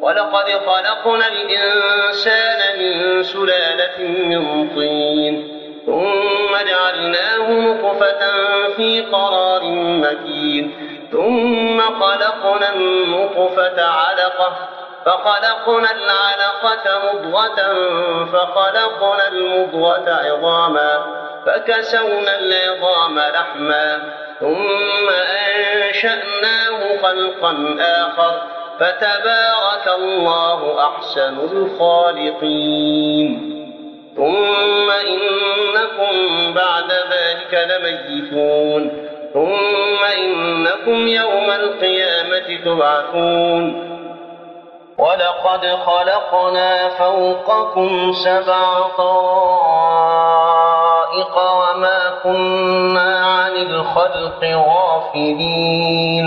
ولقد خلقنا الإنسان من سلالة من طين ثم جعلناه نطفة في قرار مكين ثم خلقنا النطفة علقة فخلقنا العلقة مضغة فخلقنا المضغة عظاما فكسونا العظام لحما ثم أنشأناه خلقا آخر فتبارك الله أحسن الخالقين. ثم إنكم بعد ذلك لميتون. ثم إنكم يوم القيامة تبعثون. ولقد خلقنا فوقكم سبع طرائق وما كنا عن الخلق غافلين.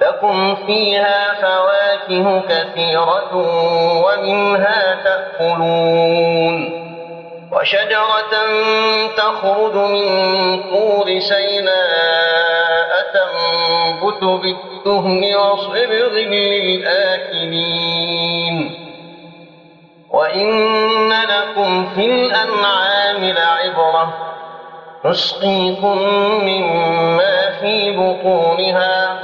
لكم فيها فواكه كثيرة ومنها تأكلون وشجرة تخرج من طور سيناء تنبت بالدهن وصبغ للآكلين وإن لكم في الأنعام لعبرة نسقيكم مما في بطونها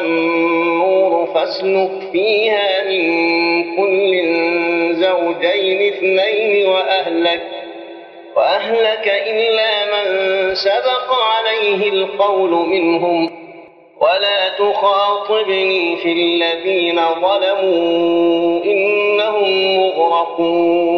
النور فاسلك فيها من كل زوجين اثنين وأهلك وأهلك إلا من سبق عليه القول منهم. ولا تخاطبني في الذين ظلموا إنهم مغرقون.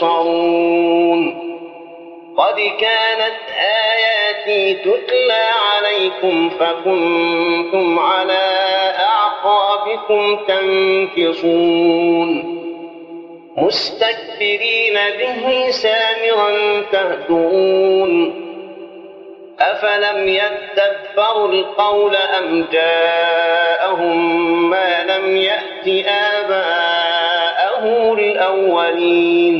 تنصرون قد كانت آياتي تتلى عليكم فكنتم على أعقابكم تنكصون. مستكبرين به سامرا تهدون أفلم يدبروا القول أم جاءهم ما لم يأت آباءهم الأولين؟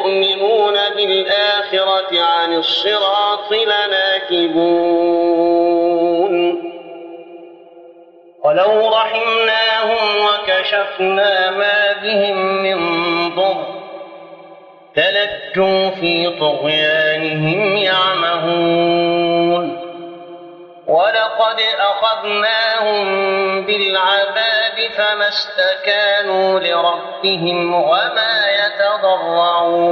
بالآخرة عن الصراط لناكبون. ولو رحمناهم وكشفنا ما بهم من ضر تلجوا في طغيانهم يعمهون. ولقد أخذناهم بالعذاب فما استكانوا لربهم وما يتضرعون.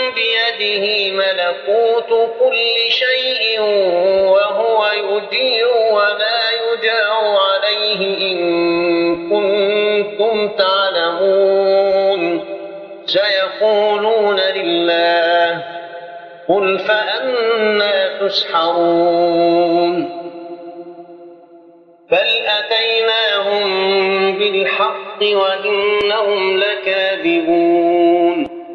بيده ملكوت كل شيء وهو يجير ولا يجار عليه إن كنتم تعلمون. سيقولون لله قل فأنا تسحرون. بل أتيناهم بالحق وإنهم لكاذبون.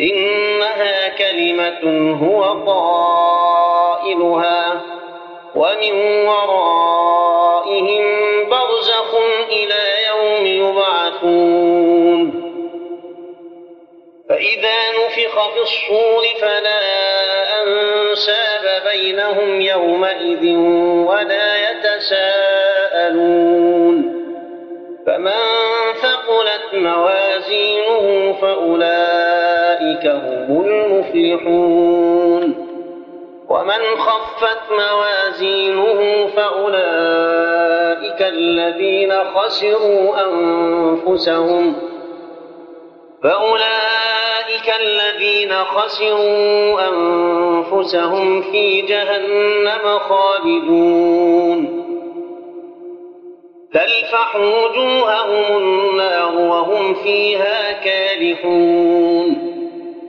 إنها كلمة هو قائلها ومن ورائهم برزخ إلى يوم يبعثون. فإذا نفخ في الصور فلا أنساب بينهم يومئذ ولا يتساءلون. فمن ثقلت موازينه فأولئك هم المفلحون. ومن خفت موازينه فأولئك الذين خسروا أنفسهم. فأولئك الذين خسروا أنفسهم في جهنم خالدون. تلفح وجوههم النار وهم فيها كالحون.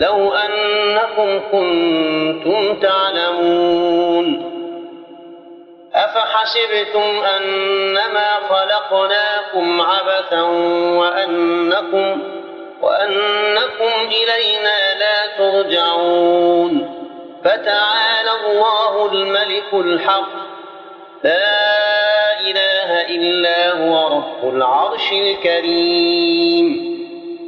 لو أنكم كنتم تعلمون. أفحسبتم أنما خلقناكم عبثا وأنكم وأنكم إلينا لا ترجعون. فتعالى الله الملك الحق. لا إله إلا هو رب العرش الكريم.